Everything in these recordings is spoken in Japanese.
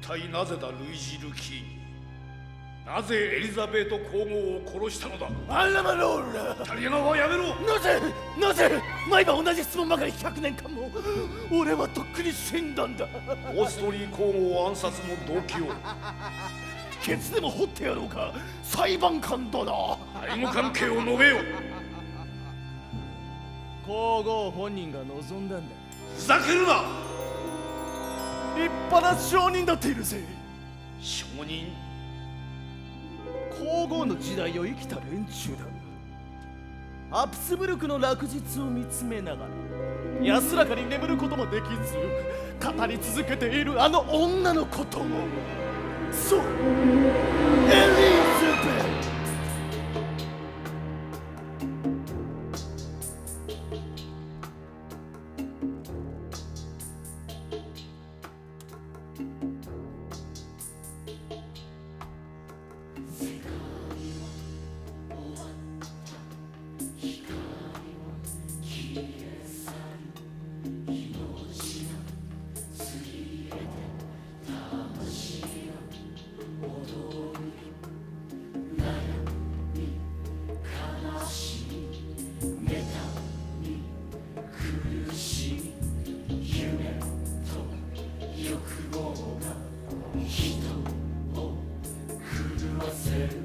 体なぜだルイジ・ルキーニなぜエリザベート皇后を殺したのだ？アラマローラタリア側はやめろ！なぜなぜ毎晩同じ質問ばかり100年間も俺はとっくに死んだんだ！オーストリー皇后暗殺の動機を？ケツでも掘ってやろうか！裁判官だ！な愛護関係を述べよ！皇后本人が望んだんだ。ふざけるな立派な証人だっているぜ。証人？皇后の時代を生きた連中だ。アプスブルクの落日を見つめながら安らかに眠ることもできず語り続けているあの女のことを。そう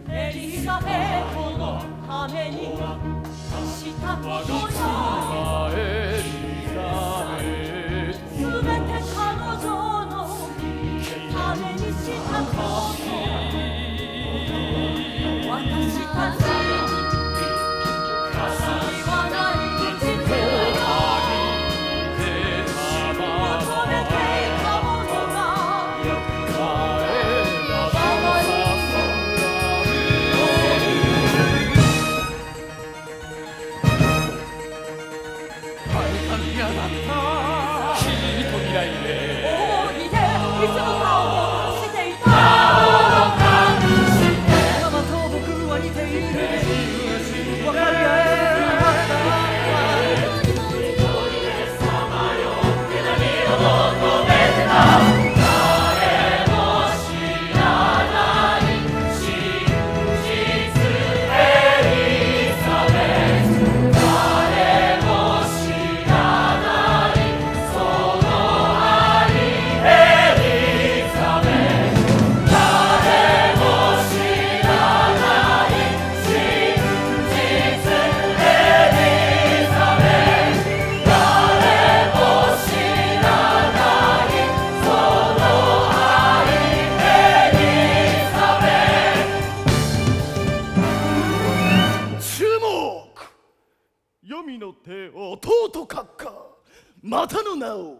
エリザベートのためにしたことよすべて彼女のた。めにしたこと私たち思いて弟閣下またの名を